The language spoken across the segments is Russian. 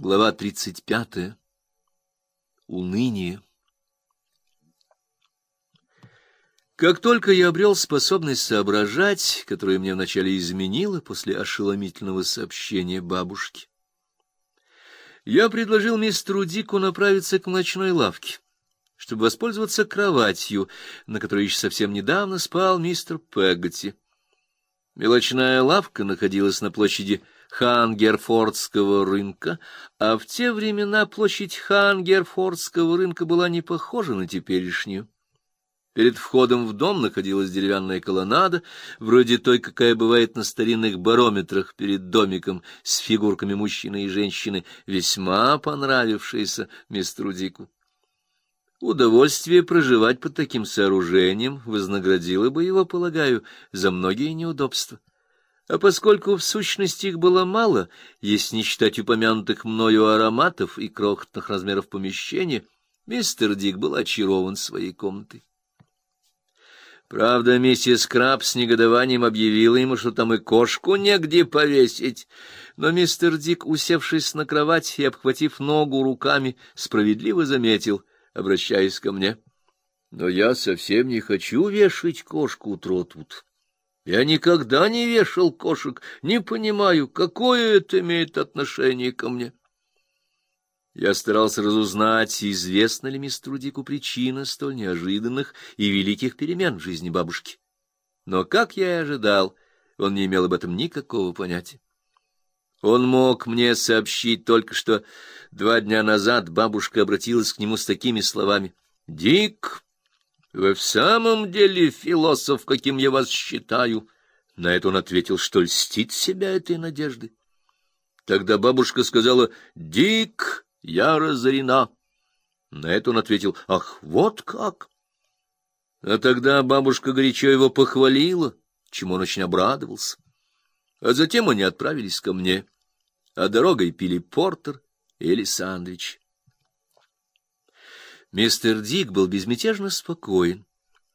Глава тридцать пятая. Уныние. Как только я обрел способность соображать, которую мне вначале изменила после ошеломительного сообщения бабушки, я предложил мистеру Дику направиться к ночной лавке, чтобы воспользоваться кроватью, на которой еще совсем недавно спал мистер Пегготи. Мелочная лавка находилась на площади Хангерфордского рынка, а в те времена площадь Хангерфордского рынка была не похожа на теперешнюю. Перед входом в дом находилась деревянная колоннада, вроде той, какая бывает на старинных барометрах перед домиком с фигурками мужчины и женщины, весьма понравившаяся мистеру Дику. Удовольствие проживать под таким сооружением вознаградило бы его, полагаю, за многие неудобства. А поскольку в сущности их было мало, если не считать упомянутых мною ароматов и крохотных размеров помещения, мистер Дик был очарован своей комнатой. Правда, миссис Краб с негодованием объявила ему, что там и кошку негде повесить. Но мистер Дик, усевшись на кровать и обхватив ногу руками, справедливо заметил, обращаясь ко мне. — Но я совсем не хочу вешать кошку, Тротвуд. Я никогда не вешал кошек, не понимаю, какое это имеет отношение ко мне. Я старался разузнать, известна ли мистеру Дику причина столь неожиданных и великих перемен в жизни бабушки. Но, как я и ожидал, он не имел об этом никакого понятия. Он мог мне сообщить только, что два дня назад бабушка обратилась к нему с такими словами. — Дик, вы в самом деле философ, каким я вас считаю? На это он ответил, что льстит себя этой надеждой. Тогда бабушка сказала, «Дик, я разорена». На это он ответил, «Ах, вот как!» А тогда бабушка горячо его похвалила, чему он очень обрадовался. А затем они отправились ко мне, а дорогой пили портер или сандвич. Мистер Дик был безмятежно спокоен,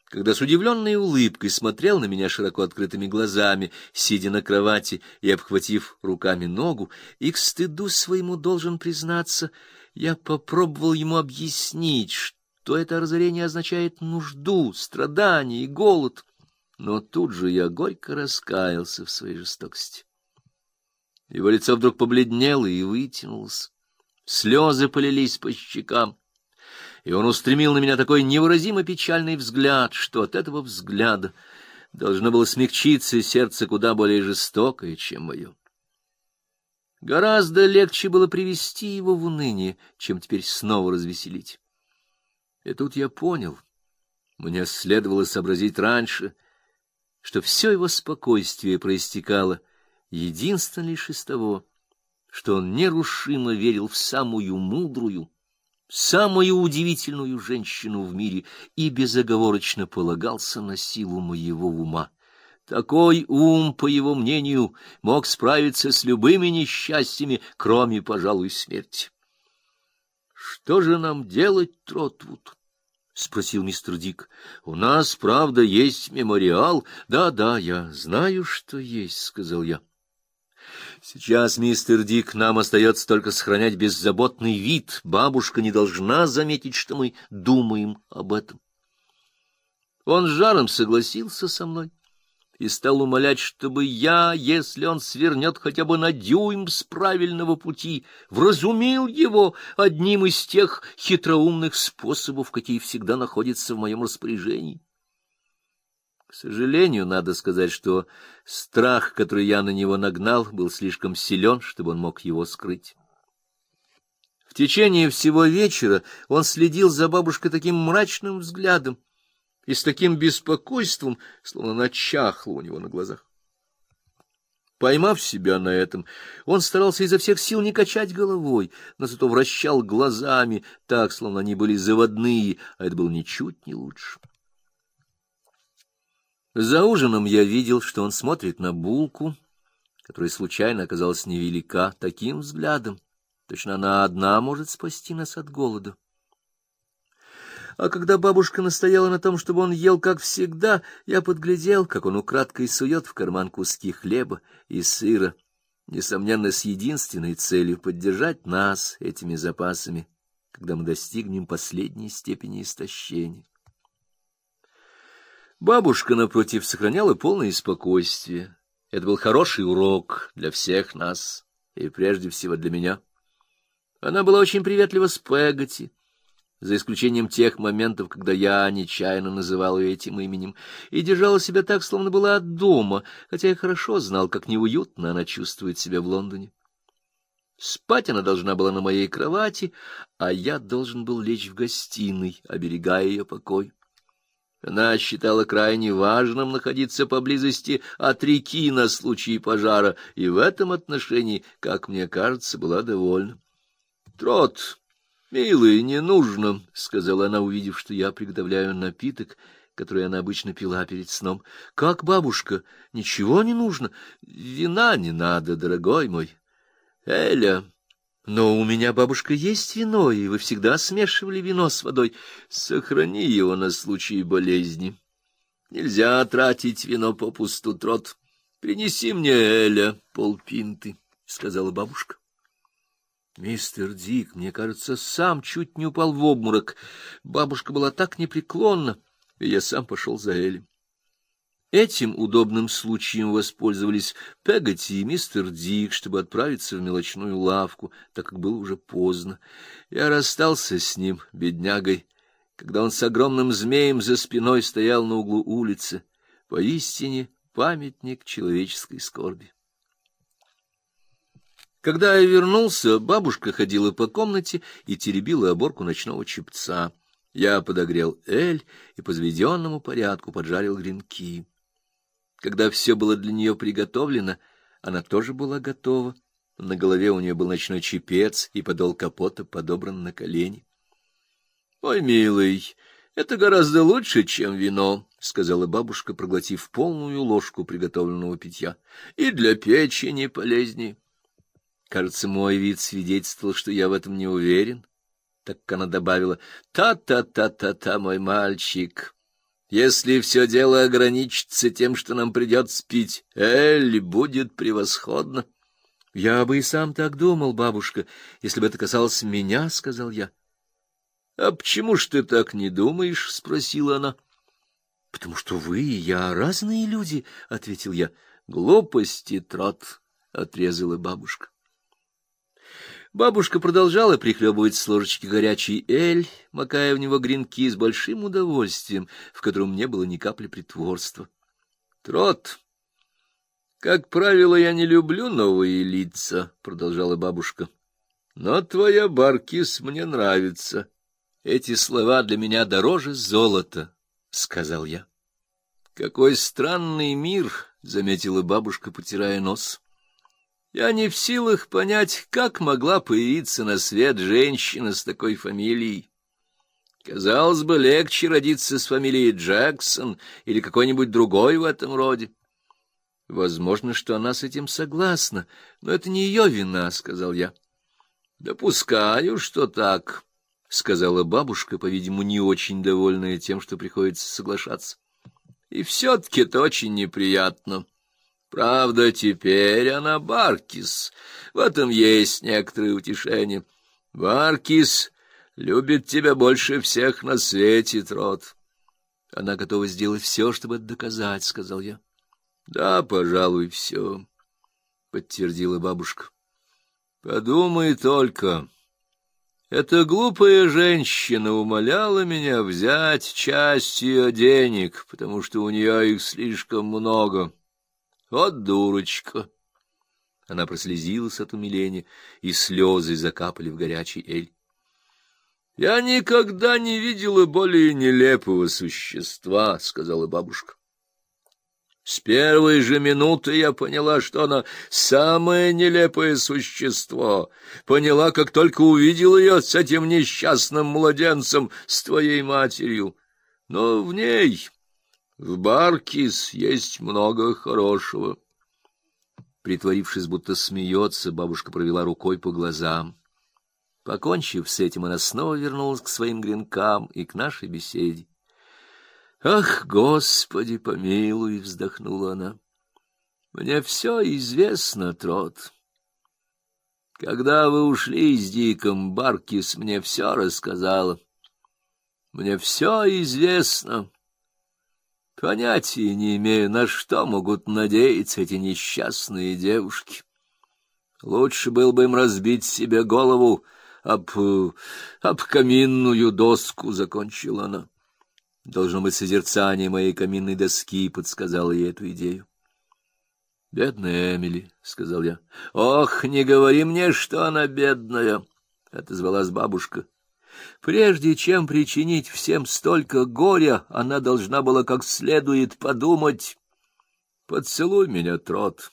когда с удивленной улыбкой смотрел на меня широко открытыми глазами, сидя на кровати и обхватив руками ногу, и к стыду своему должен признаться, я попробовал ему объяснить, что это разорение означает нужду, страдание и голод, но тут же я горько раскаялся в своей жестокости. Его лицо вдруг побледнело и вытянулось, слезы полились по щекам и он устремил на меня такой невыразимо печальный взгляд, что от этого взгляда должно было смягчиться сердце куда более жестокое, чем мое. Гораздо легче было привести его в уныние, чем теперь снова развеселить. И тут я понял, мне следовало сообразить раньше, что все его спокойствие проистекало единственно лишь из того, что он нерушимо верил в самую мудрую, самую удивительную женщину в мире и безоговорочно полагался на силу моего ума. Такой ум, по его мнению, мог справиться с любыми несчастьями, кроме, пожалуй, смерти. — Что же нам делать, Тротвуд? — спросил мистер Дик. — У нас, правда, есть мемориал. Да, — Да-да, я знаю, что есть, — сказал я. — Сейчас, мистер Дик, нам остается только сохранять беззаботный вид. Бабушка не должна заметить, что мы думаем об этом. Он с жаром согласился со мной и стал умолять, чтобы я, если он свернет хотя бы на дюйм с правильного пути, вразумил его одним из тех хитроумных способов, какие всегда находятся в моем распоряжении. К сожалению, надо сказать, что страх, который я на него нагнал, был слишком силен, чтобы он мог его скрыть. В течение всего вечера он следил за бабушкой таким мрачным взглядом и с таким беспокойством, словно она чахла у него на глазах. Поймав себя на этом, он старался изо всех сил не качать головой, но зато вращал глазами так, словно они были заводные, а это было ничуть не лучше. За ужином я видел, что он смотрит на булку, которая случайно оказалась невелика, таким взглядом. Точно она одна может спасти нас от голода. А когда бабушка настояла на том, чтобы он ел как всегда, я подглядел, как он украдкой сует в карман куски хлеба и сыра. несомненно, с единственной целью поддержать нас этими запасами, когда мы достигнем последней степени истощения. Бабушка, напротив, сохраняла полное спокойствие. Это был хороший урок для всех нас, и прежде всего для меня. Она была очень приветлива с Пегати, за исключением тех моментов, когда я нечаянно называл ее этим именем, и держала себя так, словно была от дома, хотя я хорошо знал, как неуютно она чувствует себя в Лондоне. Спать она должна была на моей кровати, а я должен был лечь в гостиной, оберегая ее покой. Она считала крайне важным находиться поблизости от реки на случай пожара, и в этом отношении, как мне кажется, была довольна. Трот «Милый, не нужно», — сказала она, увидев, что я приготовляю напиток, который она обычно пила перед сном. «Как, бабушка, ничего не нужно? Вина не надо, дорогой мой». «Эля, но у меня, бабушка, есть вино, и вы всегда смешивали вино с водой. Сохрани его на случай болезни. Нельзя тратить вино попусту, трот. Принеси мне, Эля, полпинты», — сказала бабушка. Мистер Дик, мне кажется, сам чуть не упал в обморок. Бабушка была так непреклонна, и я сам пошел за Элли. Этим удобным случаем воспользовались Пегати и мистер Дик, чтобы отправиться в мелочную лавку, так как было уже поздно. Я расстался с ним, беднягой, когда он с огромным змеем за спиной стоял на углу улицы, поистине памятник человеческой скорби. Когда я вернулся, бабушка ходила по комнате и теребила оборку ночного чепца. Я подогрел эль и по заведенному порядку поджарил гренки. Когда все было для нее приготовлено, она тоже была готова. На голове у нее был ночной чепец, и подол капота подобран на колени. — Ой, милый, это гораздо лучше, чем вино, — сказала бабушка, проглотив полную ложку приготовленного питья. — И для печени полезнее. Кажется, мой вид свидетельствовал, что я в этом не уверен. Так она добавила «Та-та-та-та-та, мой мальчик, если все дело ограничится тем, что нам придется пить, Элли, будет превосходно». «Я бы и сам так думал, бабушка, если бы это касалось меня», — сказал я. «А почему ж ты так не думаешь?» — спросила она. «Потому что вы и я разные люди», — ответил я. «Глупости, трот», — отрезала бабушка. Бабушка продолжала прихлебывать с ложечки горячий эль, макая в него гренки с большим удовольствием, в котором не было ни капли притворства. — Трот, как правило, я не люблю новые лица, — продолжала бабушка. — Но твоя Баркис мне нравится. Эти слова для меня дороже золота, — сказал я. — Какой странный мир, — заметила бабушка, потирая нос. Я не в силах понять, как могла появиться на свет женщина с такой фамилией. Казалось бы, легче родиться с фамилией Джексон или какой-нибудь другой в этом роде. Возможно, что она с этим согласна, но это не ее вина, — сказал я. — Допускаю, что так, — сказала бабушка, по-видимому, не очень довольная тем, что приходится соглашаться. — И все-таки это очень неприятно. — Правда, теперь она Баркис. В этом есть некоторое утешение. Баркис любит тебя больше всех на свете, Трот. Она готова сделать все, чтобы это доказать, — сказал я. — Да, пожалуй, все, — подтвердила бабушка. — Подумай только. Эта глупая женщина умоляла меня взять часть ее денег, потому что у нее их слишком много. — вот дурочка! Она прослезилась от умиления, и слезы закапали в горячий эль. Я никогда не видела более нелепого существа, сказала бабушка. С первой же минуты я поняла, что она самое нелепое существо. Поняла, как только увидела ее с этим несчастным младенцем, с твоей матерью. Но в ней в Баркис есть много хорошего. Притворившись, будто смеется, бабушка провела рукой по глазам. Покончив с этим, она снова вернулась к своим гренкам и к нашей беседе. «Ах, Господи, помилуй!» — вздохнула она. «Мне все известно, Трот. Когда вы ушли с Диком, Баркис мне все рассказала. Мне все известно. Понятия не имею, на что могут надеяться эти несчастные девушки. Лучше было бы им разбить себе голову об, об каминную доску, — закончила она. Должно быть, созерцание моей каминной доски подсказало ей эту идею. Бедная Эмили, сказал я. Ох, не говори мне, что она бедная, отозвалась бабушка. Прежде чем причинить всем столько горя, она должна была как следует подумать. Поцелуй меня, трот.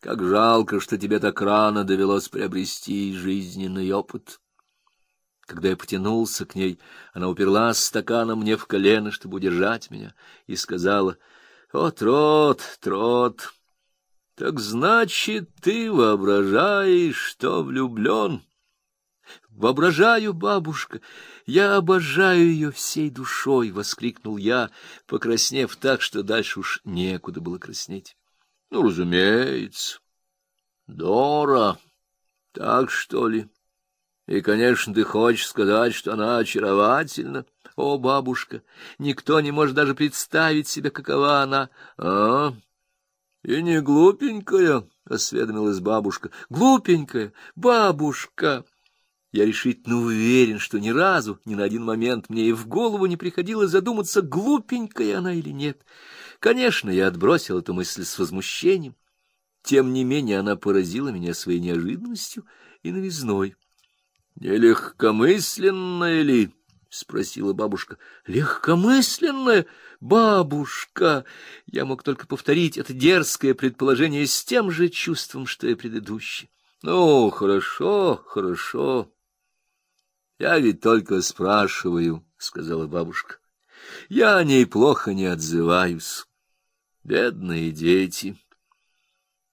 Как жалко, что тебе так рано довелось приобрести жизненный опыт. Когда я потянулся к ней, она уперлась стаканом мне в колено, чтобы удержать меня, и сказала: "О, трот, трот, так значит, ты воображаешь, что влюблен? Воображаю, бабушка. Я обожаю ее всей душой, воскликнул я, покраснев так, что дальше уж некуда было краснеть. Ну, разумеется. Дора. Так что ли? И, конечно, ты хочешь сказать, что она очаровательна. О, бабушка, никто не может даже представить себе, какова она. А? — И не глупенькая, — осведомилась бабушка. — Глупенькая, бабушка! Я решительно уверен, что ни разу, ни на один момент мне и в голову не приходило задуматься, глупенькая она или нет. Конечно, я отбросил эту мысль с возмущением. Тем не менее она поразила меня своей неожиданностью и новизной. — Не легкомысленная ли? — спросила бабушка. — Легкомысленная? Бабушка! Я мог только повторить это дерзкое предположение с тем же чувством, что и предыдущее. — Ну, хорошо, хорошо. Я ведь только спрашиваю, — сказала бабушка. — Я о ней плохо не отзываюсь. Бедные дети.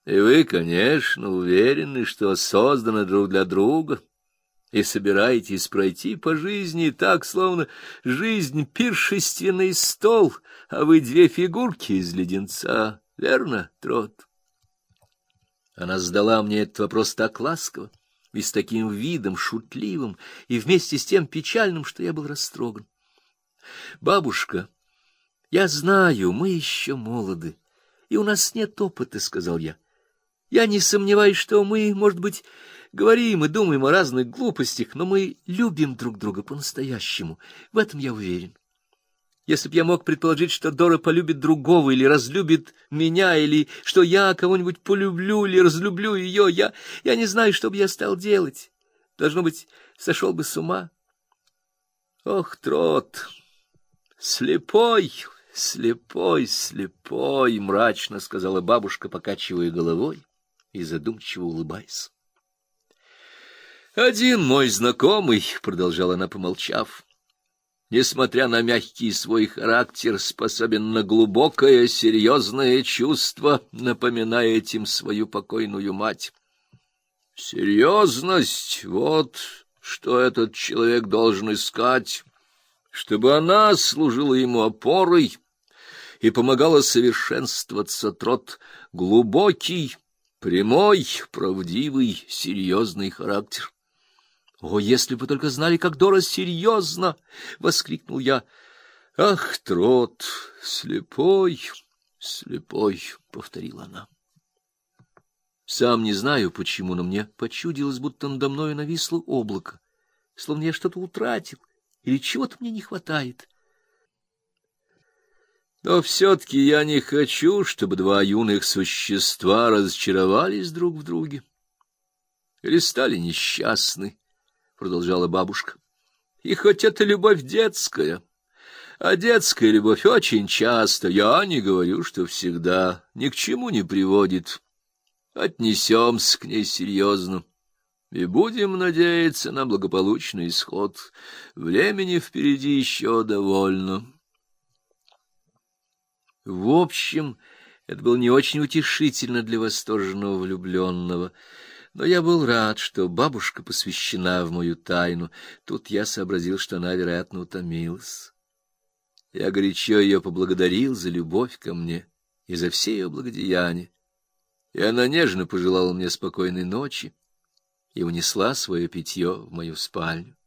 И вы, конечно, уверены, что созданы друг для друга. — и собираетесь пройти по жизни так, словно жизнь пиршественный стол, а вы две фигурки из леденца, верно, Трот? Она задала мне этот вопрос так ласково и с таким видом шутливым и вместе с тем печальным, что я был растроган. Бабушка, я знаю, мы еще молоды, и у нас нет опыта, сказал я. Я не сомневаюсь, что мы, может быть, Говорим и думаем о разных глупостях, но мы любим друг друга по-настоящему. В этом я уверен. Если б я мог предположить, что Дора полюбит другого или разлюбит меня, или что я кого-нибудь полюблю или разлюблю ее, я, я не знаю, что бы я стал делать. Должно быть, сошел бы с ума. Ох, трот! Слепой, слепой, слепой, мрачно сказала бабушка, покачивая головой и задумчиво улыбаясь. Один мой знакомый, продолжала она, помолчав, несмотря на мягкий свой характер, способен на глубокое, серьезное чувство, напоминая этим свою покойную мать. Серьезность — вот что этот человек должен искать, чтобы она служила ему опорой и помогала совершенствоваться трот глубокий, прямой, правдивый, серьезный характер. О, если бы только знали, как Дора серьезно! — воскликнул я. — Ах, трот, слепой, слепой! — повторила она. Сам не знаю, почему, но мне почудилось, будто надо мною нависло облако, словно я что-то утратил или чего-то мне не хватает. Но все-таки я не хочу, чтобы два юных существа разочаровались друг в друге или стали несчастны продолжала бабушка. И хоть это любовь детская, а детская любовь очень часто, я не говорю, что всегда, ни к чему не приводит. Отнесемся к ней серьезно и будем надеяться на благополучный исход. Времени впереди еще довольно. В общем, это было не очень утешительно для восторженного влюбленного — но я был рад, что бабушка посвящена в мою тайну. Тут я сообразил, что она, вероятно, утомилась. Я горячо ее поблагодарил за любовь ко мне и за все ее благодеяния. И она нежно пожелала мне спокойной ночи и унесла свое питье в мою спальню.